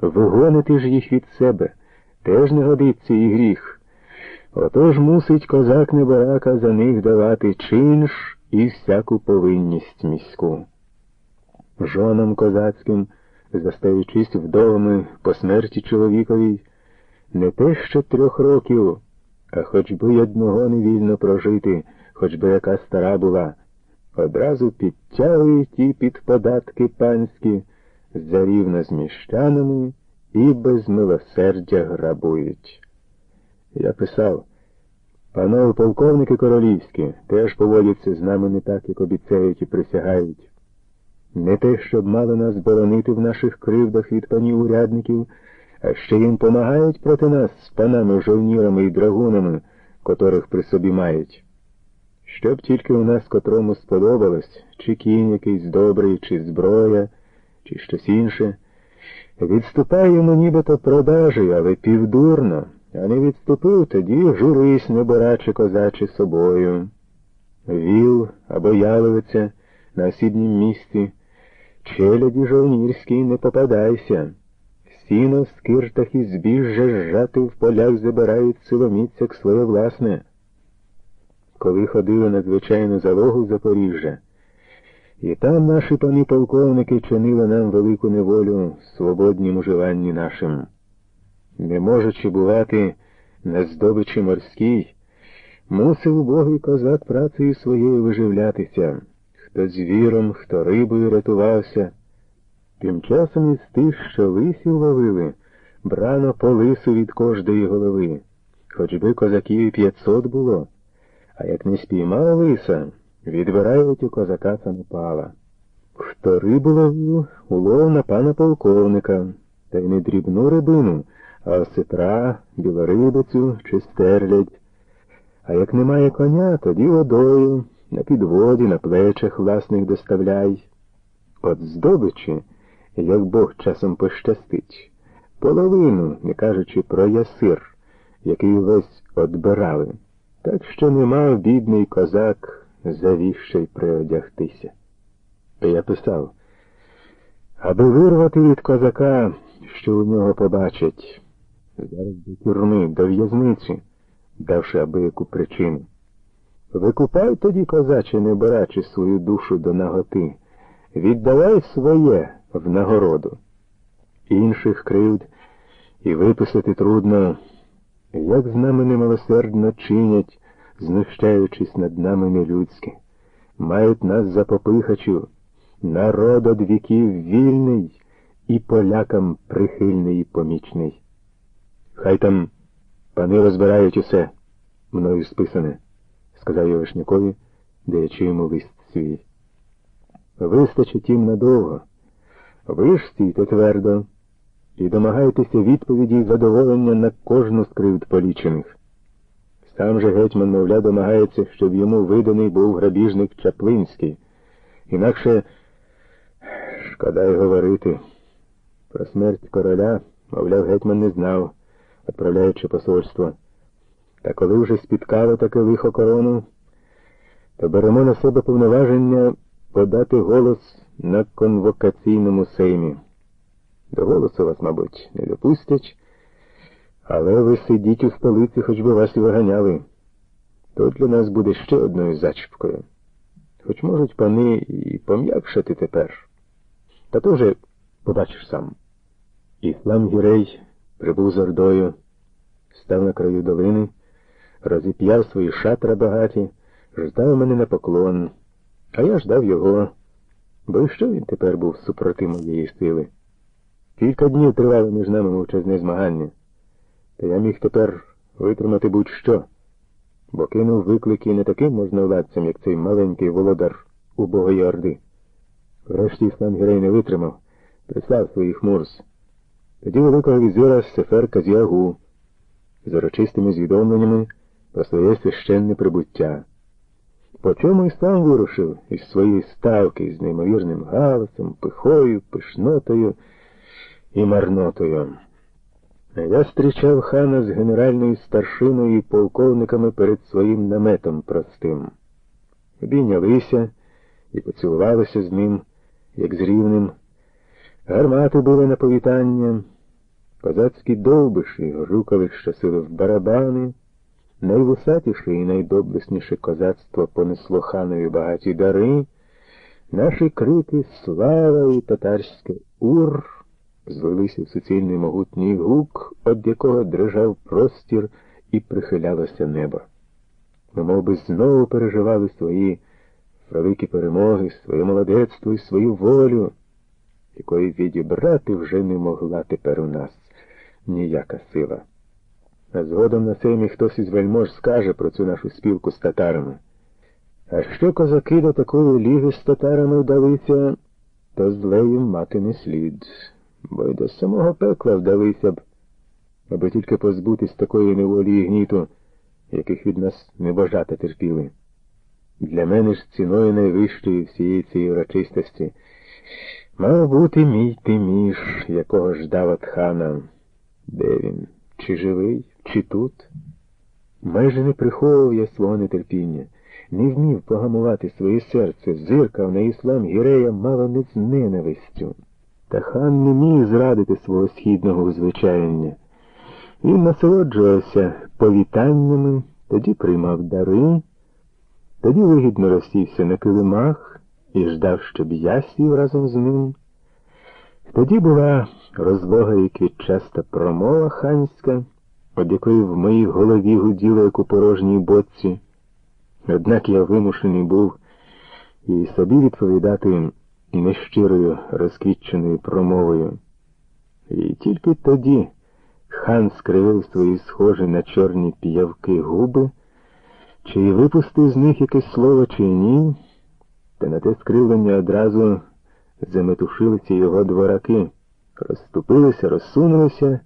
Вигонити ж їх від себе теж не годиться і гріх. Отож мусить козак небарака за них давати чинш і всяку повинність міську. Жонам козацьким, застаючись вдовами по смерті чоловіковій, не те що трьох років, а хоч би одного невільно прожити, хоч би яка стара була, одразу підтягують і під податки панські, зарівно з міщанами і без милосердя грабують. Я писав, панове полковники королівські теж поводяться з нами не так, як обіцяють і присягають. Не те, щоб мали нас боронити в наших кривдах від панів урядників, а ще їм помагають проти нас з панами жовнірами і драгунами, котрих при собі мають. Щоб тільки у нас котрому сподобалось, чи кінь якийсь добрий, чи зброя, чи щось інше, відступаємо нібито продажі, але півдурно, а не відступив, тоді журись, небораче козаче собою. Віл або яловиця на осіднім місці, челяді жовнірській не попадайся. Сіно в скиртах і збіжжя жати в полях забирають силоміць, як своє власне. Коли ходили на звичайну залогу Запоріжжя, і там наші пани полковники чинили нам велику неволю в свободнім уживанні нашим. Не можучи бувати на здобичі морській, мусив убогий козак працею своєю виживлятися, хто звіром, хто рибою рятувався. Тим часом із тих, що лисів ловили, брано по лису від кожної голови, хоч би козаків п'ятсот було, а як не спіймав лиса, відбирають у козака самопала. Хто рибу ловив, улов на пана полковника, та й не дрібну рибину, а осетра, білорибицю чи стерлядь. А як немає коня, тоді водою, на підводі, на плечах власних доставляй. От здобичі як Бог часом пощастить, половину, не кажучи про ясир, який весь одбирали, так що не мав бідний козак завіщо й приодягтися. Я писав, аби вирвати від козака, що у нього побачать, зараз до тюрми, до в'язниці, давши аби яку причину. Викупай тоді, козаче, не берачи свою душу до наготи, віддавай своє в нагороду. Інших кривд і виписати трудно, як з нами немилосердно чинять, знущаючись над нами нелюдськи, мають нас за попихачів, народ од віків вільний і полякам прихильний і помічний. Хай там пани розбирають усе, мною списане, сказав я Вишнякові, даючи йому лист свій. Вистачить їм надовго. Ви ж стійте твердо і домагайтеся відповіді й задоволення на кожну з полічених. Сам же гетьман, мовля, домагається, щоб йому виданий був грабіжник Чаплинський. Інакше шкода й говорити. Про смерть короля, мовляв, гетьман не знав, відправляючи посольство. Та коли вже спіткало таке лихо корону, то беремо на себе повноваження подати голос на конвокаційному сеймі. До голосу вас, мабуть, не допустять, але ви сидіть у столиці, хоч би вас і виганяли. То для нас буде ще одною зачіпкою. Хоч можуть пани і пом'якшати тепер. Та то вже побачиш сам. Іслам Гірей прибув з Ордою, став на краю долини, розіп'яв свої шатра багаті, ждав мене на поклон, а я ждав його. Бо що він тепер був супроти моєї сили? Кілька днів тривало між нами мовчазне змагання, я міг тепер витримати будь-що, бо кинув виклики не таким можновладцям, як цей маленький володар убогої орди. Врешті сам Гірей не витримав, прислав своїх мурс. Тоді великого візира Сефер Казіагу з урочистими звідомленнями про своє священне прибуття. По чому й сам вирушив із своєї ставки з неймовірним галасом, пихою, пишнотою і марнотою. Я зустрічав хана з генеральною старшиною і полковниками перед своїм наметом простим. Обійнялися і поцілувалися з ним, як з рівним. Гармати були на повітання, Козацькі довбиші грюкали щасили в барабани, найвусатіше і найдоблесніше козацтво понесло ханові багаті дари, наші крики слава і татарське ур звелися в суцільний могутній гук, від якого дрижав простір і прихилялося небо. Ми мов би, знову переживали свої великі перемоги, своє молодецтво і свою волю, якої відібрати вже не могла тепер у нас ніяка сила. А згодом на сеймі хтось із вельмож скаже про цю нашу спілку з татарами. А що козаки до такої ліги з татарами вдалися, то злею мати не слід, бо й до самого пекла вдалися б, аби тільки позбутись такої неволі і гніту, яких від нас небожата терпіли. Для мене ж ціною найвищої всієї цієї урочистості мав бути мій тиміш, якого ждав от хана. Де він? Чи живий, чи тут? Майже не приховував я свого нетерпіння, не вмів погамувати своє серце, зиркав на іслам гірея мало не з ненавистю. Та хан не міг зрадити свого східного узвичаєння. Він насолоджувався повітаннями, тоді приймав дари, тоді вигідно розсівся на килимах і ждав, щоб я сів разом з ним. Тоді була розлога і квітчаста промова ханська, від якої в моїй голові гуділо, як у порожній боці. Однак я вимушений був і собі відповідати нещирою розквітченою промовою. І тільки тоді хан скривив свої схожі на чорні п'явки губи, чи випустив з них якесь слово, чи ні, та на те скривлення одразу заметушилися його двораки, розступилися, розсунулися